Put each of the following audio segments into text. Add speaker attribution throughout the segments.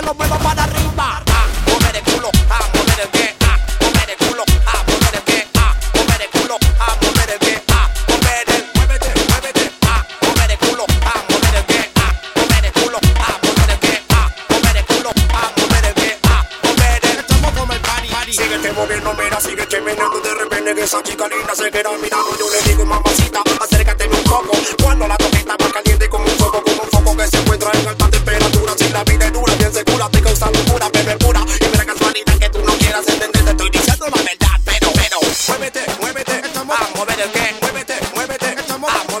Speaker 1: que lo mueva para arriba. Ah, mover el culo, ah, mover el pie, ah, mover el culo, ah, mover el pie, ah, mover el culo, ah, mover el pie, ah, mover el, muévete, muévete, ah, mover el culo, ah, mover el pie, ah, mover el culo, ah, mover el pie, ah, mover el culo, ah, mover el pie, ah, mover el. Estamos con el party. Síguete moviendo, mira, sigue chemeneando de repente que esa chica linda se queda mirando. Yo le digo mamacita, acércate un poco cuando la toqueta va caliente con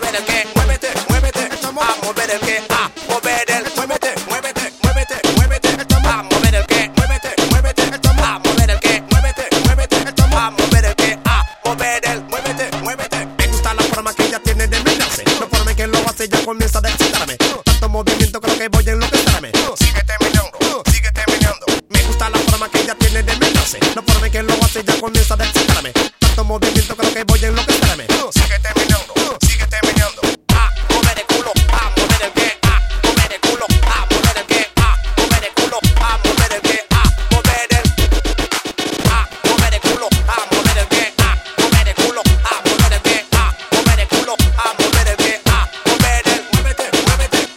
Speaker 1: mover el que, muévete, muévete, a mover el que, a mover el, muévete, muévete, muévete, muévete, a mover el que, muévete, muévete, a mover el que, muévete, muévete, a mover el que, a mover el, muévete, muévete. Me gusta la forma que ella tiene de mirarse, la forma en que lo hace ya comienza a excitarme. Tanto movimiento creo que voy a enloquecerme. Síguete mirando, síguete mirando. Me gusta la forma que ella tiene de mirarse, la forma en que lo hace ya comienza a excitarme. Tanto movimiento creo que voy a enloquecerme.